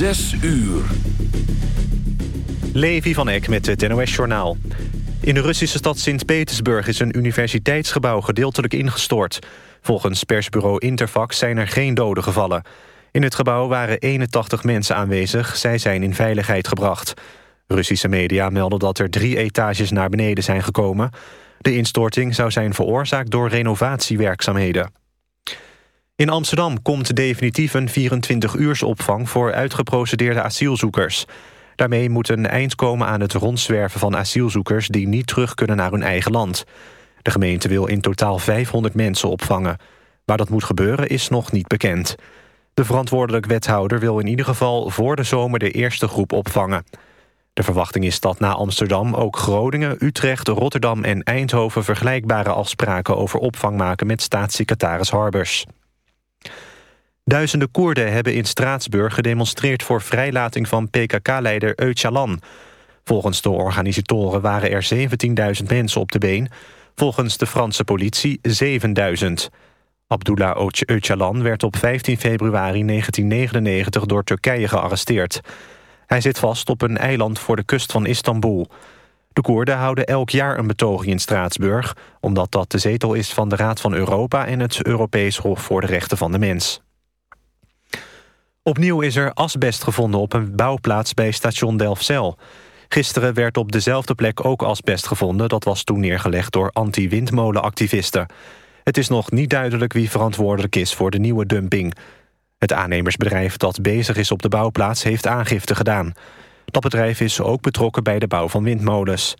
Zes uur. Levi van Eck met het NOS-journaal. In de Russische stad Sint-Petersburg is een universiteitsgebouw gedeeltelijk ingestort. Volgens persbureau Interfax zijn er geen doden gevallen. In het gebouw waren 81 mensen aanwezig. Zij zijn in veiligheid gebracht. Russische media melden dat er drie etages naar beneden zijn gekomen. De instorting zou zijn veroorzaakt door renovatiewerkzaamheden. In Amsterdam komt definitief een 24-uursopvang voor uitgeprocedeerde asielzoekers. Daarmee moet een eind komen aan het rondzwerven van asielzoekers... die niet terug kunnen naar hun eigen land. De gemeente wil in totaal 500 mensen opvangen. Waar dat moet gebeuren is nog niet bekend. De verantwoordelijk wethouder wil in ieder geval voor de zomer de eerste groep opvangen. De verwachting is dat na Amsterdam ook Groningen, Utrecht, Rotterdam en Eindhoven... vergelijkbare afspraken over opvang maken met staatssecretaris Harbers. Duizenden Koerden hebben in Straatsburg gedemonstreerd... voor vrijlating van PKK-leider Öcalan. Volgens de organisatoren waren er 17.000 mensen op de been. Volgens de Franse politie 7.000. Abdullah Öcalan werd op 15 februari 1999 door Turkije gearresteerd. Hij zit vast op een eiland voor de kust van Istanbul. De Koerden houden elk jaar een betoging in Straatsburg... omdat dat de zetel is van de Raad van Europa... en het Europees Hof voor de Rechten van de Mens. Opnieuw is er asbest gevonden op een bouwplaats bij station Delfzijl. Gisteren werd op dezelfde plek ook asbest gevonden. Dat was toen neergelegd door anti-windmolenactivisten. Het is nog niet duidelijk wie verantwoordelijk is voor de nieuwe dumping. Het aannemersbedrijf dat bezig is op de bouwplaats heeft aangifte gedaan. Dat bedrijf is ook betrokken bij de bouw van windmolens.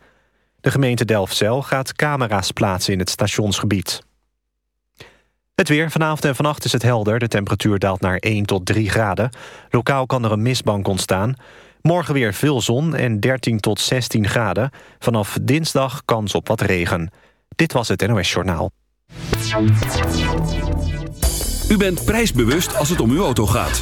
De gemeente Delfzijl gaat camera's plaatsen in het stationsgebied. Het weer. Vanavond en vannacht is het helder. De temperatuur daalt naar 1 tot 3 graden. Lokaal kan er een mistbank ontstaan. Morgen weer veel zon en 13 tot 16 graden. Vanaf dinsdag kans op wat regen. Dit was het NOS Journaal. U bent prijsbewust als het om uw auto gaat.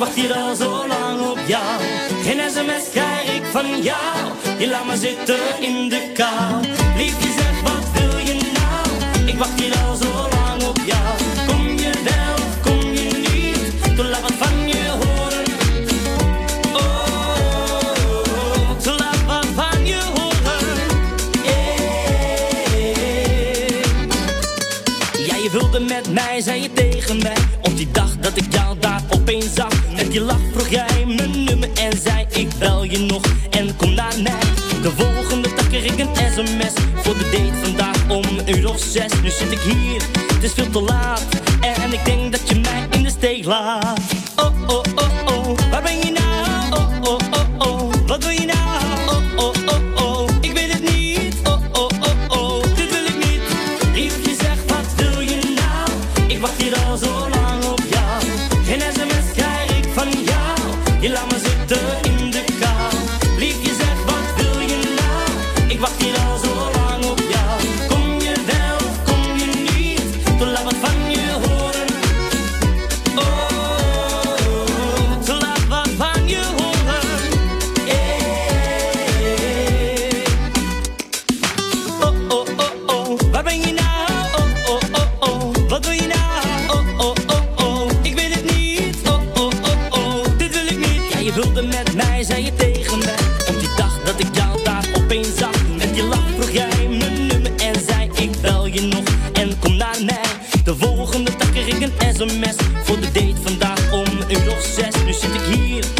wacht hier al zo lang op jou. Geen sms krijg ik van jou, je laat me zitten in de kou. Liefje zeg, wat wil je nou? Ik wacht hier al zo lang op jou. Kom je wel, kom je niet? Toen laat wat van je horen. Oh, toen laat wat van je horen. Jij, Ja, je wilde met mij, zei je De volgende dag kreeg ik een sms voor de date vandaag om een uur of zes. Nu zit ik hier, het is veel te laat en ik denk voor de date vandaag om een uur of zes. Nu zit ik hier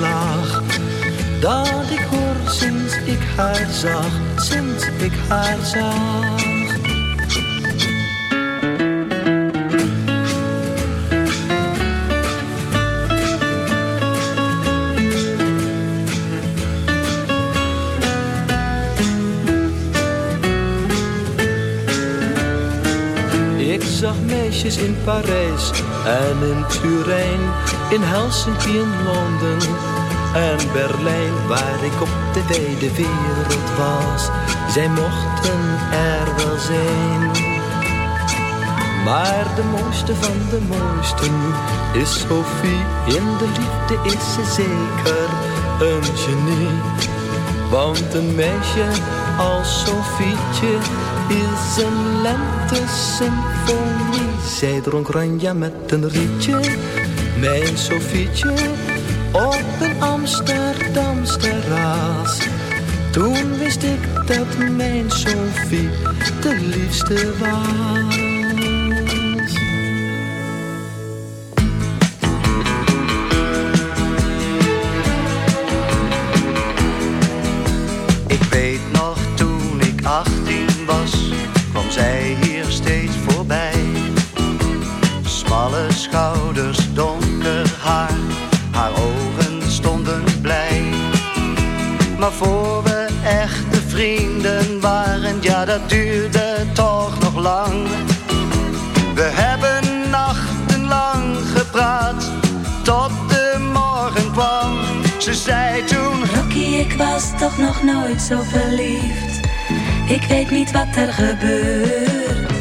laag. Dat ik hoor sinds ik haar zag, sinds ik haar zag. Ik zag meisjes in Parijs en in Turijn, in Helsinki en Londen en Berlijn, waar ik op de wijde wereld was. Zij mochten er wel zijn. Maar de mooiste van de mooisten is Sophie. In de liefde is ze zeker een genie. Want een meisje als Sofietje is een lente-symfonie. Zij dronk ranja met een rietje, mijn Sofietje, op een Amsterdams terras. Toen wist ik dat mijn Sofie de liefste was. Dat duurde toch nog lang. We hebben nachtenlang gepraat, tot de morgen kwam. Ze zei toen... Rocky, ik was toch nog nooit zo verliefd. Ik weet niet wat er gebeurt.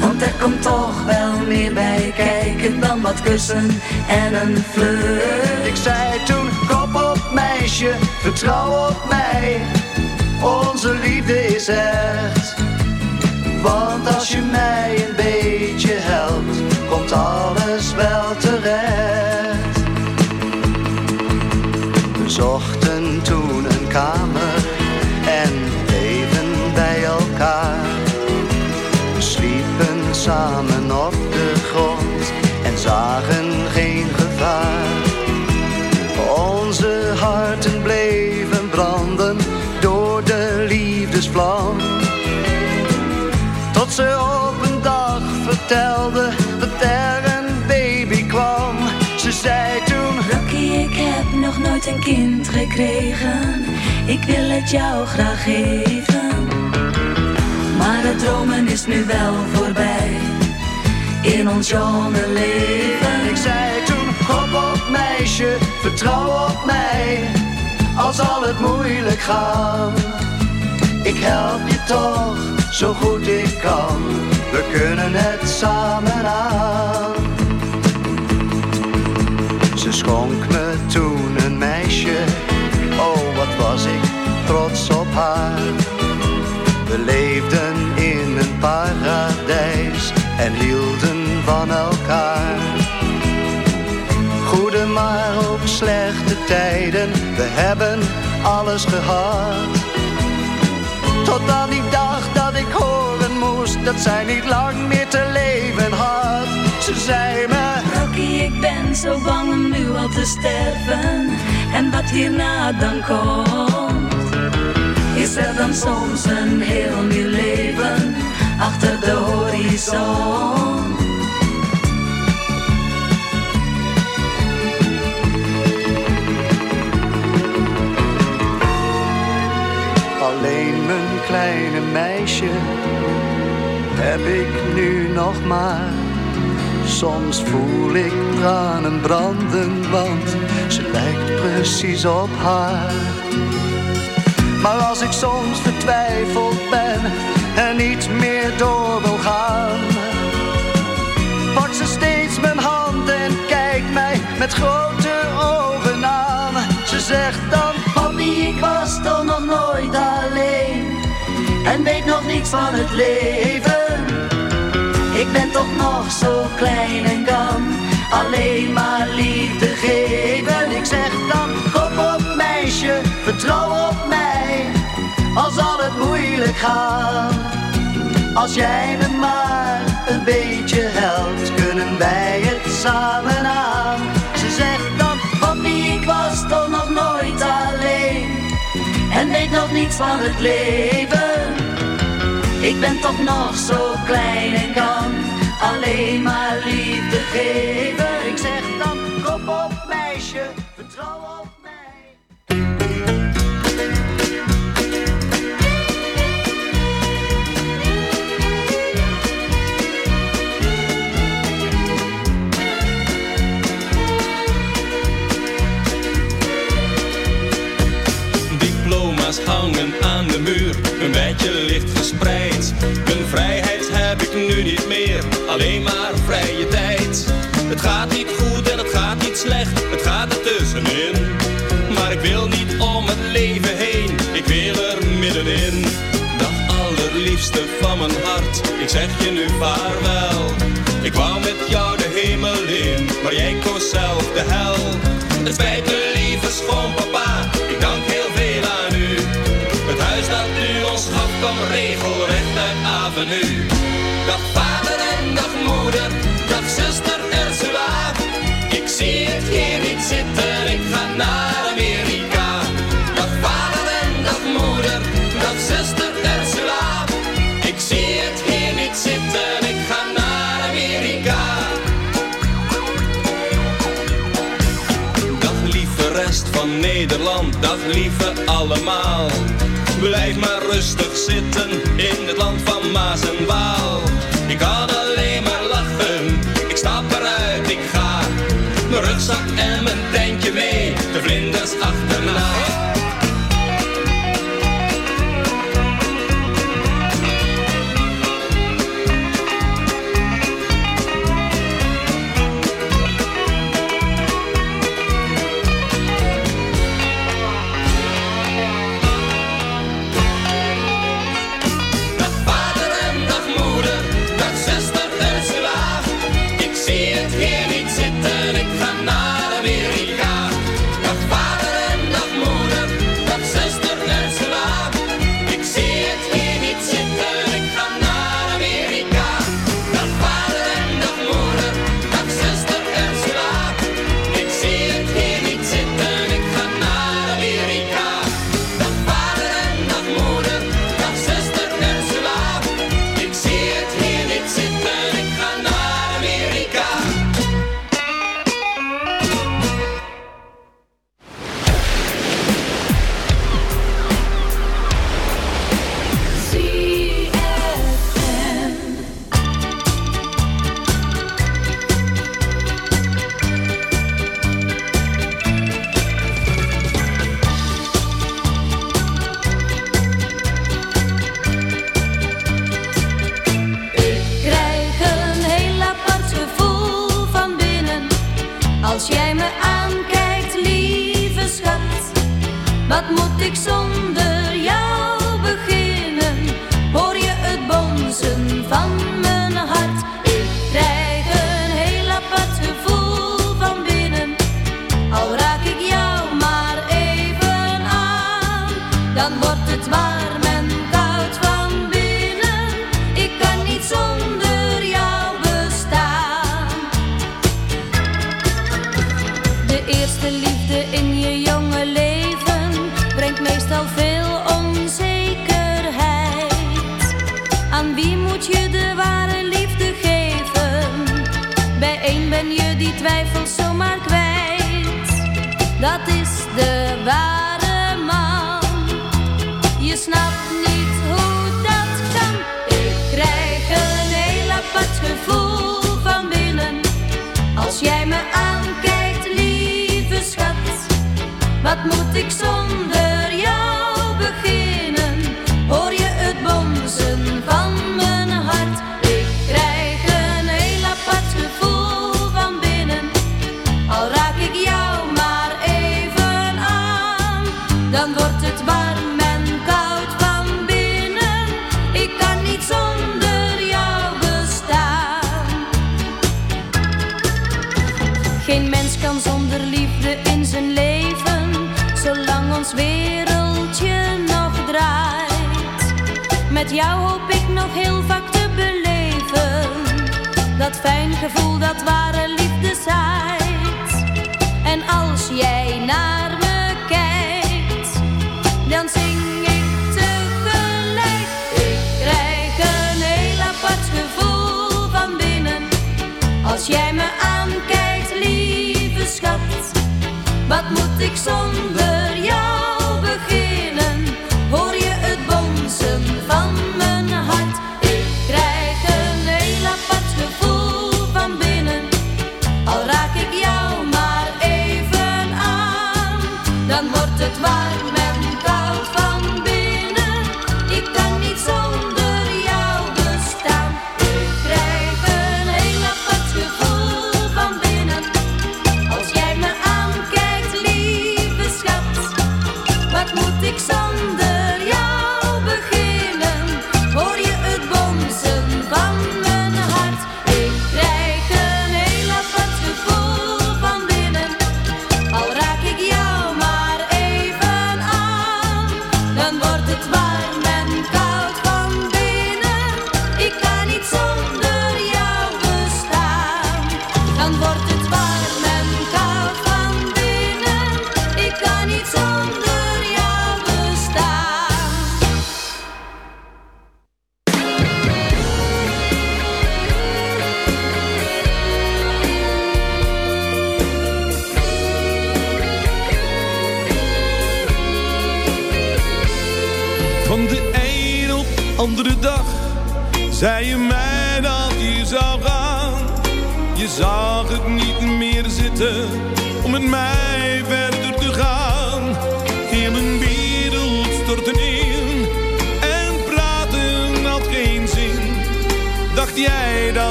Want er komt toch wel meer bij kijken dan wat kussen en een flirt. Ik zei toen, kop op meisje, vertrouw op mij. Onze liefde is echt. Want als je mij een beetje helpt, komt alles wel terecht. We zochten toen ze op een dag vertelde dat er een baby kwam. Ze zei toen... Rocky, ik heb nog nooit een kind gekregen. Ik wil het jou graag geven. Maar het dromen is nu wel voorbij. In ons jonge leven. Ik zei toen, hop op meisje, vertrouw op mij. Al zal het moeilijk gaan. Ik help je toch, zo goed ik kan. We kunnen het samen aan. Ze schonk me toen een meisje. Oh, wat was ik trots op haar. We leefden in een paradijs en hielden van elkaar. Goede maar ook slechte tijden, we hebben alles gehad. Tot aan die dag ik horen moest dat zij niet lang meer te leven had. Ze zei me, Rocky, ik ben zo bang om nu al te sterven. En wat hierna dan komt, is er dan soms een heel nieuw leven achter de horizon. Alleen mijn kleine meisje heb ik nu nog maar. Soms voel ik tranen branden, want ze lijkt precies op haar. Maar als ik soms vertwijfeld ben en niet meer door wil gaan, pakt ze steeds mijn hand en kijkt mij met grote ogen aan. Ze zegt en weet nog niets van het leven. Ik ben toch nog zo klein en kan alleen maar liefde geven. Ik zeg dan, kom op meisje, vertrouw op mij, al zal het moeilijk gaan. Als jij me maar een beetje helpt, kunnen wij het samen aan. Ze zegt dan, papi, ik was toch nog nooit en weet nog niets van het leven. Ik ben toch nog zo klein en kan alleen maar liefde geven. Mijn vrijheid heb ik nu niet meer, alleen maar vrije tijd. Het gaat niet goed en het gaat niet slecht, het gaat er tussenin. Maar ik wil niet om het leven heen, ik wil er middenin. Dag allerliefste van mijn hart, ik zeg je nu vaarwel. Ik wou met jou de hemel in, maar jij koos zelf de hel. Het spijt me lieve schoonpapa, kwam regelrecht uit avenue. Dag vader en dag moeder, dag zuster Ursula. Ik zie het hier niet zitten, ik ga naar Amerika. Dag vader en dag moeder, dag zuster Ursula. Ik zie het hier niet zitten, ik ga naar Amerika. Dag lieve rest van Nederland, dag lieve allemaal. Blijf maar rustig zitten in het land van Maas en Waal. Ik kan alleen maar lachen, ik stap eruit, ik ga. Mijn rugzak en mijn tentje mee, de vlinders achterna.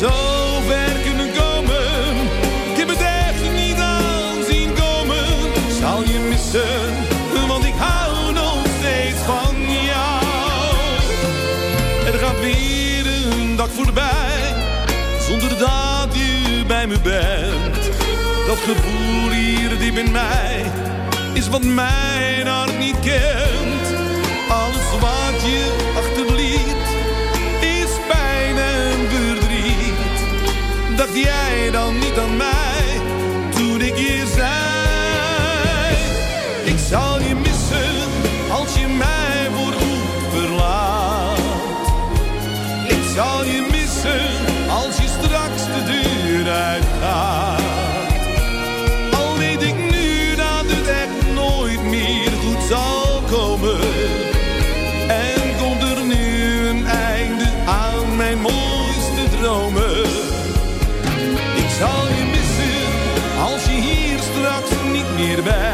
zo ver kunnen komen. Ik heb het echt niet aan zien komen. Zal je missen, want ik hou nog steeds van jou. Er gaat weer een dag voorbij, zonder dat je bij me bent. Dat gevoel hier diep in mij, is wat mijn hart niet kent. dan mij toen ik hier zei. Ik zal je missen als je mij voor goed verlaat. Ik zal je missen als je straks de deur uitgaat. hierbij.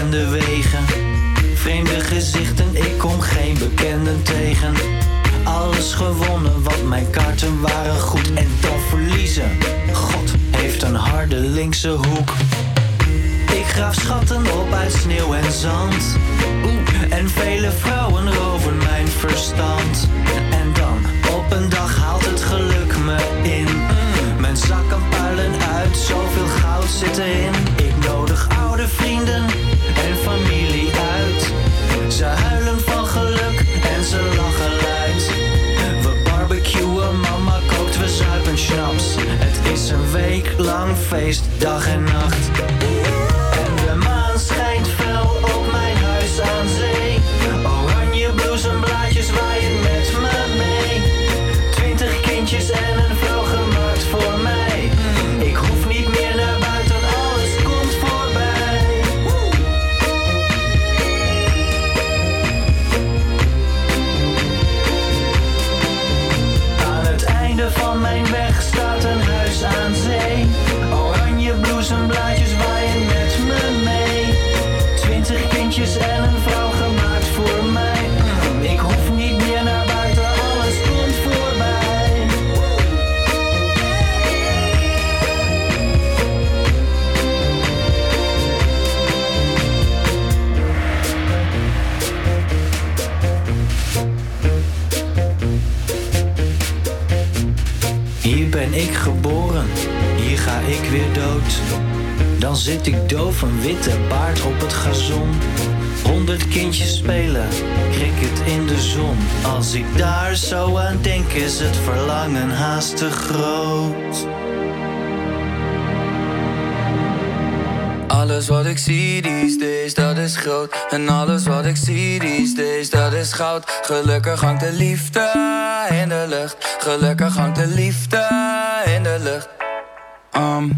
onbekende wegen. Vreemde gezichten, ik kom geen bekenden tegen. Alles gewonnen, want mijn kaarten waren goed. En dan verliezen. God heeft een harde linkse hoek. Ik graaf schatten op uit sneeuw en zand. En vele vrouwen roven mijn verstand. En dan, op een dag haalt het geluk me in. Mijn zakken puilen uit, zoveel goud zit erin. Ik nodig oude vrienden en familie uit. Ze huilen van geluk en ze lachen luid. We barbecuen, mama kookt, we zuipen schnaps. Het is een week lang feest, dag en nacht. Dan zit ik doof, een witte baard op het gazon. Honderd kindjes spelen, cricket in de zon. Als ik daar zo aan denk, is het verlangen haast te groot. Alles wat ik zie these days, dat is groot. En alles wat ik zie these days, dat is goud. Gelukkig hangt de liefde in de lucht. Gelukkig hangt de liefde in de lucht. Um,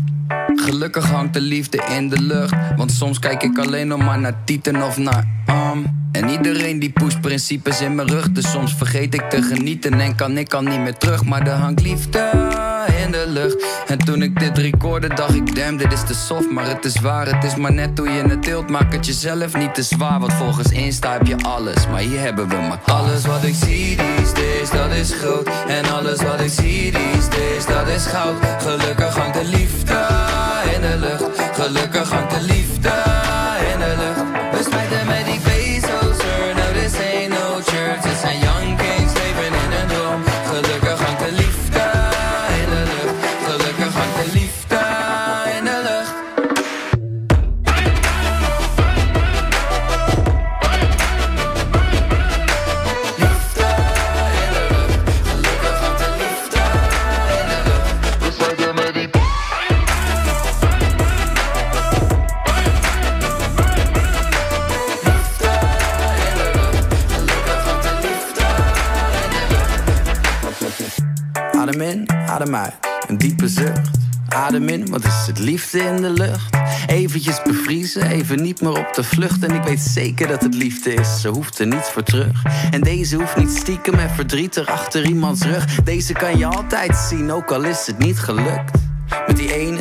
gelukkig hangt de liefde in de lucht. Want soms kijk ik alleen nog maar naar tieten of naar um. En iedereen die poest principes in mijn rug. Dus soms vergeet ik te genieten en kan ik al niet meer terug. Maar er hangt liefde in de lucht. En toen ik dit recorde, dacht ik, damn, dit is te soft. Maar het is waar, het is maar net hoe je het tilt. Maak het jezelf niet te zwaar, want volgens Insta heb je alles. Maar hier hebben we maar alles wat ik zie these days, dat is groot. En alles wat ik zie these days, dat is goud. Gelukkig hangt de liefde in de lucht. Gelukkig hangt de liefde Een diepe zucht. Adem in, wat is het liefde in de lucht? Eventjes bevriezen, even niet meer op de vlucht. En ik weet zeker dat het liefde is, ze hoeft er niets voor terug. En deze hoeft niet stiekem en verdrietig achter iemands rug. Deze kan je altijd zien, ook al is het niet gelukt. Met die ene,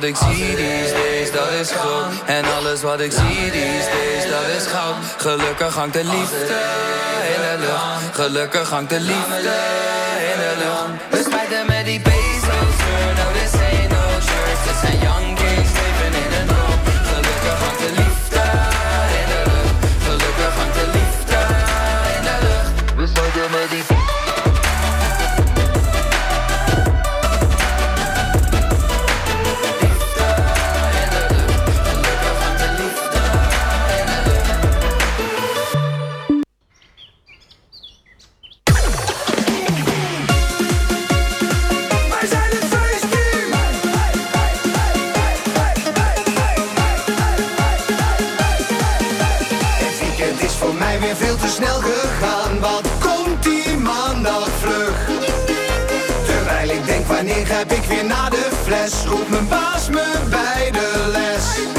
wat ik zie these days, dat is groot. En alles wat ik zie these days, dat is goud. Gelukkig hangt de liefde in de lucht. Gelukkig hangt de liefde in de lucht. We smijten met die bezels. No, this ain't no church. Dit zijn wanneer heb ik weer naar de fles? Roept mijn baas me bij de les.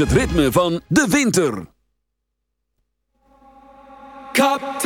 Het ritme van de winter. Kaptein.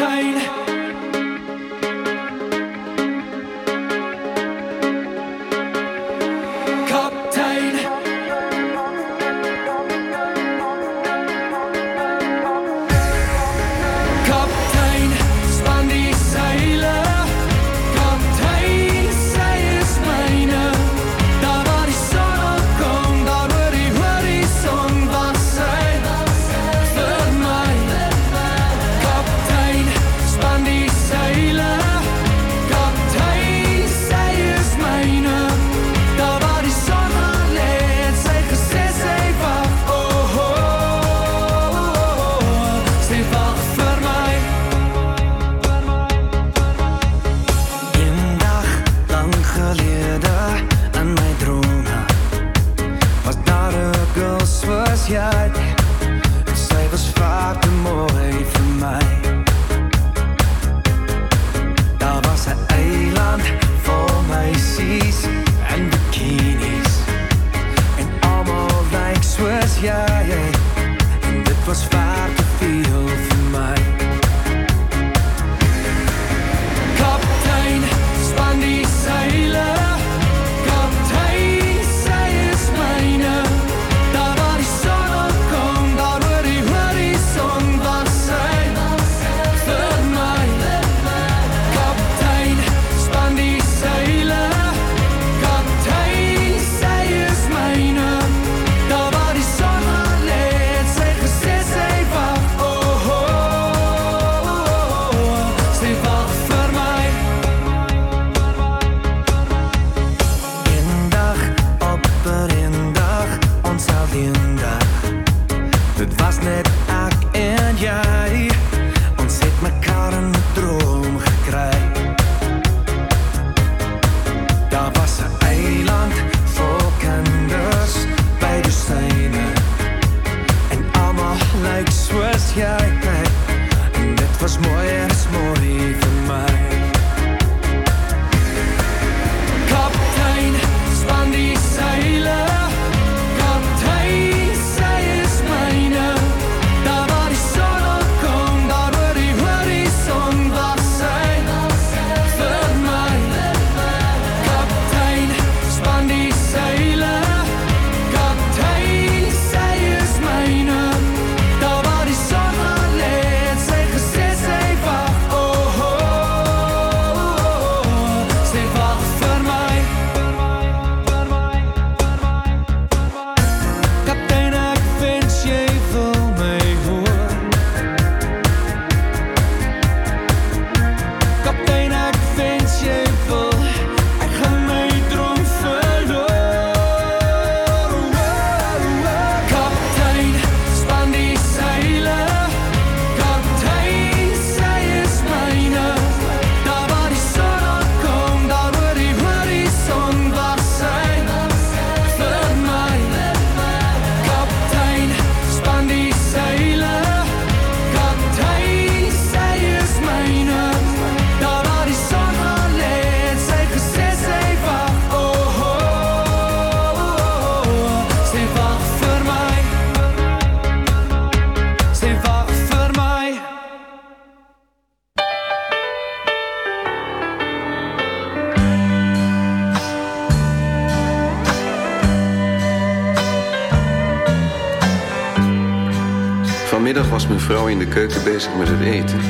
Keuken bezig met het eten.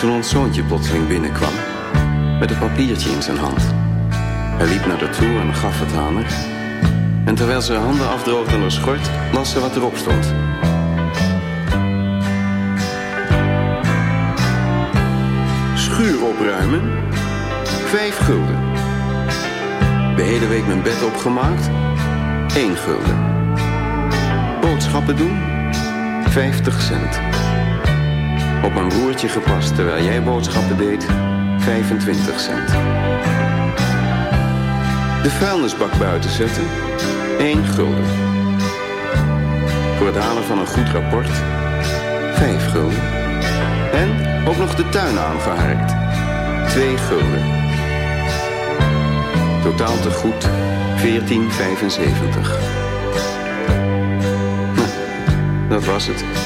Toen ons zoontje plotseling binnenkwam. Met een papiertje in zijn hand. Hij liep naar haar toe en gaf het aan haar. En terwijl ze haar handen afdroogde aan haar schort, las ze wat erop stond. Schuur opruimen. Vijf gulden. De hele week mijn bed opgemaakt. 1 gulden. Boodschappen doen. 50 cent. Op mijn broertje gepast terwijl jij boodschappen deed. 25 cent. De vuilnisbak buiten zetten. 1 gulden. Voor het halen van een goed rapport. 5 gulden. En ook nog de tuin aangeharkt. 2 gulden. Totaal te goed 1475. Nou, dat was het.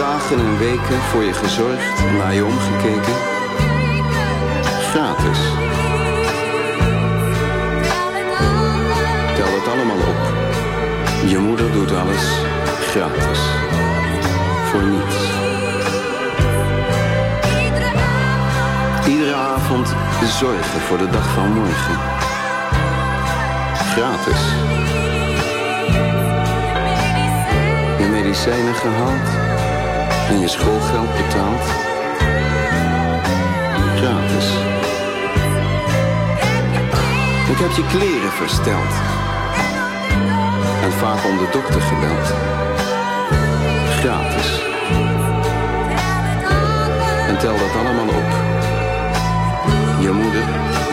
Dagen en weken voor je gezorgd en naar je omgekeken. Gratis. Tel het allemaal op. Je moeder doet alles gratis. Voor niets. Iedere avond zorgen voor de dag van morgen. Gratis. Je medicijnen gehaald en je schoolgeld betaald. Gratis. Ik heb je kleren versteld. En vaak om de dokter gebeld. Gratis. En tel dat allemaal op. Je moeder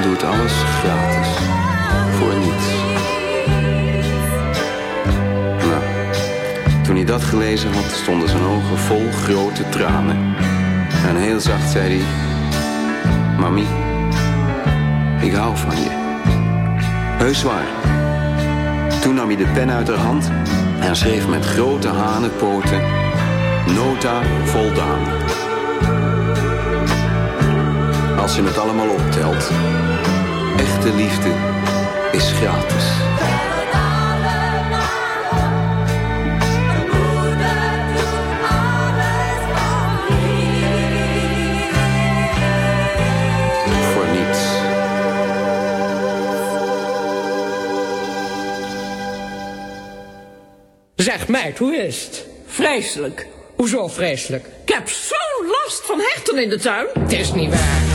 doet alles gratis. Voor niets. Dat gelezen had, stonden zijn ogen vol grote tranen. En heel zacht zei hij... Mami, ik hou van je. Heus waar. Toen nam hij de pen uit haar hand en schreef met grote hanenpoten... Nota voldaan. Als je het allemaal optelt. Echte liefde is gratis. Zeg meid, hoe is het? Vreselijk. Hoezo vreselijk? Ik heb zo'n last van hechten in de tuin. Het is niet waar.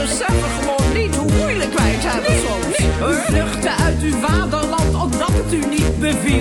beseffen gewoon niet hoe moeilijk wij het hebben soms. Vluchten uit uw vaderland, omdat het u niet beviel.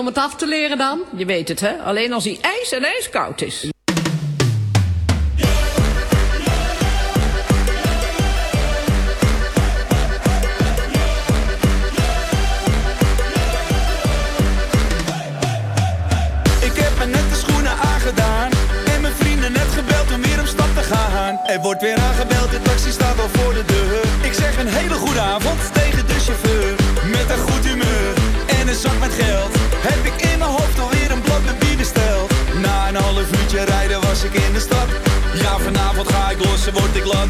Om het af te leren dan? Je weet het, hè? Alleen als hij ijs en ijskoud is.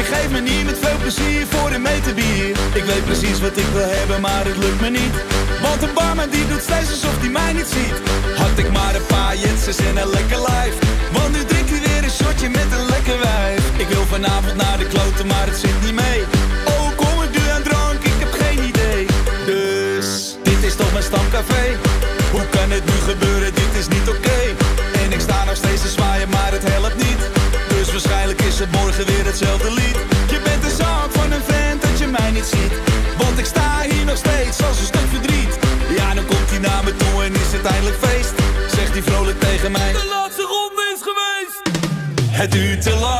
Ik geef me niet met veel plezier voor een meter bier. Ik weet precies wat ik wil hebben, maar het lukt me niet. Want een barman die doet steeds alsof hij mij niet ziet. Had ik maar een paar jetsers en een lekker lijf. Want nu drinkt hij weer een shotje met een lekker wijf. Ik wil vanavond naar de kloten, maar het zit niet mee. Oh, kom ik nu aan drank, ik heb geen idee. Dus, dit is toch mijn stamcafé? Hoe kan het nu gebeuren, dit is niet oké. Het morgen weer hetzelfde lied. Je bent de zaak van een vent dat je mij niet ziet. Want ik sta hier nog steeds als een stuk verdriet. Ja, dan komt hij naar me toe en is het eindelijk feest. Zegt hij vrolijk tegen mij. De laatste ronde is geweest. Het duurt te lang,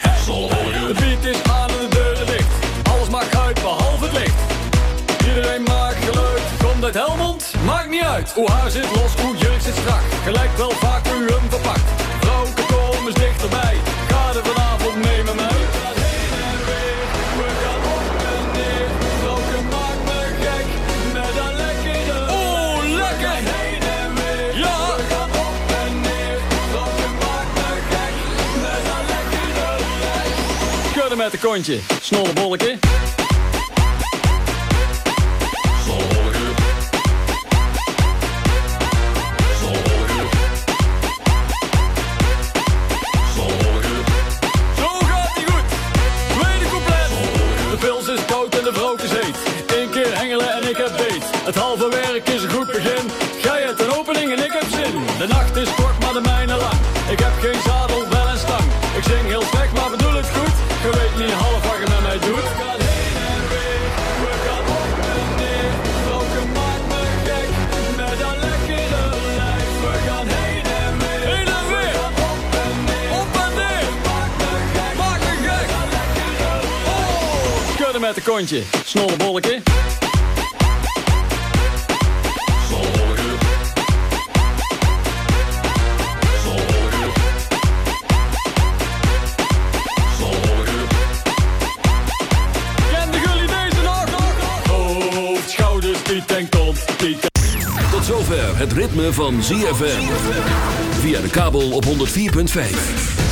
echt. De beat is aan en de deuren dicht. Alles maakt uit behalve het licht. Iedereen maakt geluid. Komt uit Helmond? Maakt niet uit. Hoe haar zit los, hoe jurk zit strak. Gelijk wel vaak u hem verpakt. Vrouwen komen dichterbij. Ga vanavond nemen. met een kontje. Snollebolleke. Snolle bolken. Kende jullie deze nummer? Hoofd, schouders die tankt op. Tot zover het ritme van ZFM via de kabel op 104.5.